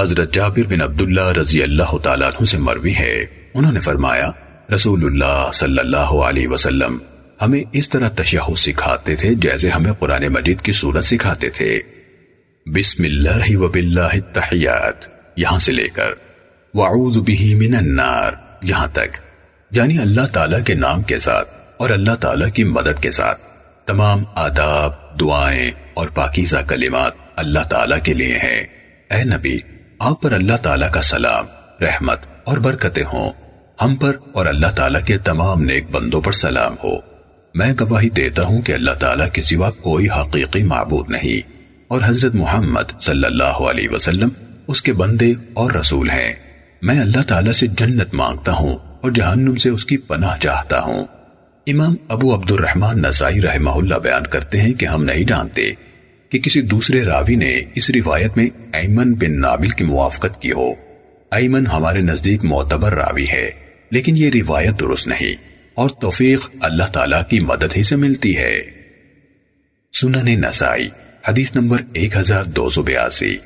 حضرت جابر بن عبداللہ رضی اللہ تعالیٰ عنہ سے مروی ہے۔ انہوں نے فرمایا، رسول اللہ صلی اللہ علیہ وسلم ہمیں اس طرح تشہد سکھاتے تھے جیسے ہمیں قرآن مجید کی صورت سکھاتے تھے۔ بسم اللہ و باللہ التحیات، یہاں سے لے کر۔ وعوذ به من النار، یہاں تک۔ یعنی اللہ تعالیٰ کے نام کے ساتھ اور اللہ تعالیٰ کی مدد کے ساتھ۔ تمام آداب، دعائیں اور پاکیزہ کلمات اللہ تعالیٰ کے لیے ہیں۔ اے نبی آپ پر اللہ تعالیٰ کا سلام، رحمت اور برکتیں ہوں۔ ہم پر اور اللہ تعالیٰ کے تمام نیک بندوں پر سلام ہو۔ میں گواہی دیتا ہوں کہ اللہ تعالیٰ کے سوا کوئی حقیقی معبود نہیں۔ اور حضرت محمد صلی اللہ علیہ وسلم اس کے بندے اور رسول ہیں۔ میں اللہ تعالیٰ سے جنت مانگتا ہوں اور جہنم سے اس کی پناہ چاہتا ہوں۔ امام ابو عبد الرحمن نسائی رحمہ اللہ بیان کرتے ہیں کہ ہم نہیں جانتے کہ کسی دوسرے راوی نے اس روایت میں ایمن بن نابل کی موافقت کی ہو۔ ایمن ہمارے نزدیک معتبر راوی ہے، لیکن یہ روایت درست نہیں، اور توفیق اللہ تعالیٰ کی مدد ہی سے ملتی ہے۔ سنن نسائی، حدیث نمبر ایک ہزار دو سو بیاسی۔